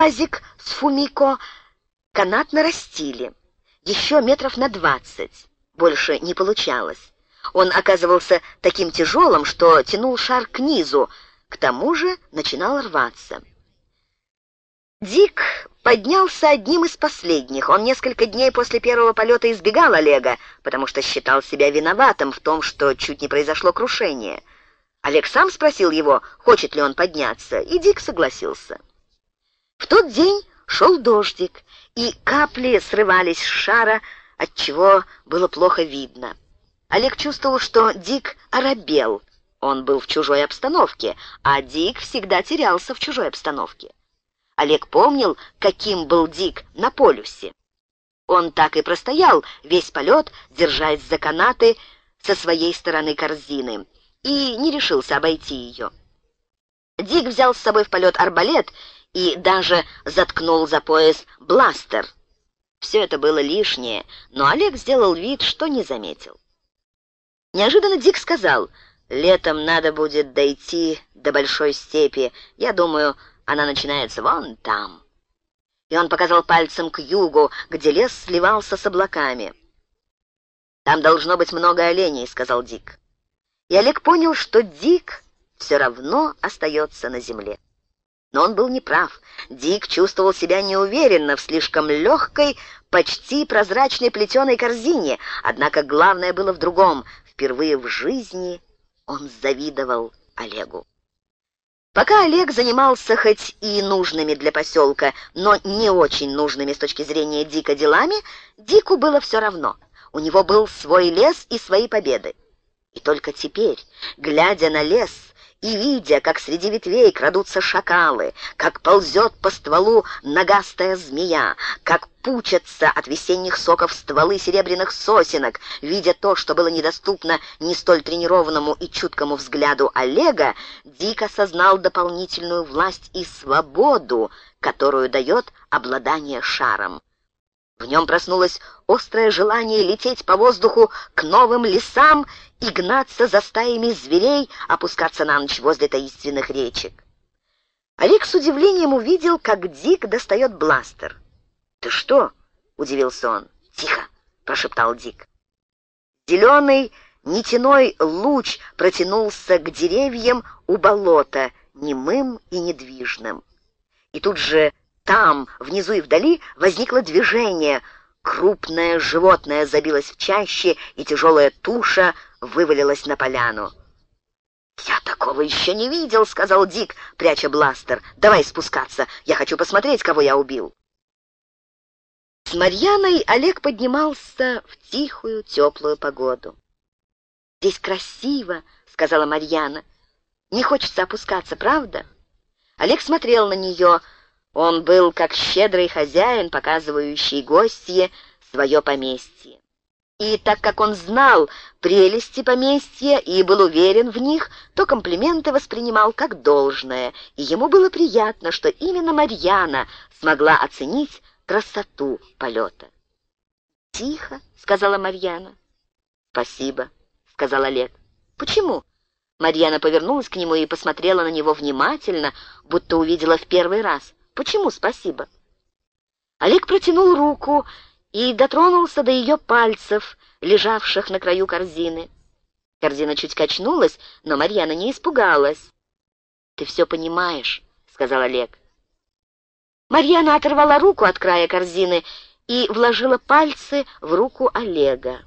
Азик с Фумико канат нарастили. Еще метров на двадцать. Больше не получалось. Он оказывался таким тяжелым, что тянул шар к низу, к тому же начинал рваться. Дик поднялся одним из последних. Он несколько дней после первого полета избегал Олега, потому что считал себя виноватым в том, что чуть не произошло крушение. Олег сам спросил его, хочет ли он подняться, и Дик согласился. В тот день шел дождик, и капли срывались с шара, от чего было плохо видно. Олег чувствовал, что Дик оробел. Он был в чужой обстановке, а Дик всегда терялся в чужой обстановке. Олег помнил, каким был Дик на полюсе. Он так и простоял весь полет, держась за канаты со своей стороны корзины, и не решился обойти ее. Дик взял с собой в полет арбалет и даже заткнул за пояс бластер. Все это было лишнее, но Олег сделал вид, что не заметил. Неожиданно Дик сказал, «Летом надо будет дойти до большой степи. Я думаю, она начинается вон там». И он показал пальцем к югу, где лес сливался с облаками. «Там должно быть много оленей», — сказал Дик. И Олег понял, что Дик все равно остается на земле. Но он был неправ. Дик чувствовал себя неуверенно в слишком легкой, почти прозрачной плетеной корзине. Однако главное было в другом. Впервые в жизни он завидовал Олегу. Пока Олег занимался хоть и нужными для поселка, но не очень нужными с точки зрения Дика делами, Дику было все равно. У него был свой лес и свои победы. И только теперь, глядя на лес, и видя, как среди ветвей крадутся шакалы, как ползет по стволу ногастая змея, как пучатся от весенних соков стволы серебряных сосенок, видя то, что было недоступно не столь тренированному и чуткому взгляду Олега, Дик осознал дополнительную власть и свободу, которую дает обладание шаром. В нем проснулось острое желание лететь по воздуху к новым лесам и гнаться за стаями зверей, опускаться на ночь возле таинственных речек. Олег с удивлением увидел, как Дик достает бластер. «Ты что?» — удивился он. «Тихо!» — прошептал Дик. Зеленый нитяной луч протянулся к деревьям у болота, немым и недвижным. И тут же там, внизу и вдали, возникло движение. Крупное животное забилось в чаще, и тяжелая туша вывалилась на поляну. «Я такого еще не видел», — сказал Дик, пряча бластер. «Давай спускаться, я хочу посмотреть, кого я убил». С Марьяной Олег поднимался в тихую, теплую погоду. «Здесь красиво», — сказала Марьяна. «Не хочется опускаться, правда?» Олег смотрел на нее, — он был как щедрый хозяин, показывающий гостье свое поместье. И так как он знал прелести поместья и был уверен в них, то комплименты воспринимал как должное, и ему было приятно, что именно Марьяна смогла оценить красоту полета. «Тихо», — сказала Марьяна. «Спасибо», — сказал Олег. «Почему?» Марьяна повернулась к нему и посмотрела на него внимательно, будто увидела в первый раз. Почему спасибо?» Олег протянул руку и дотронулся до ее пальцев, лежавших на краю корзины. Корзина чуть качнулась, но Марьяна не испугалась. «Ты все понимаешь», — сказал Олег. Марьяна оторвала руку от края корзины и вложила пальцы в руку Олега.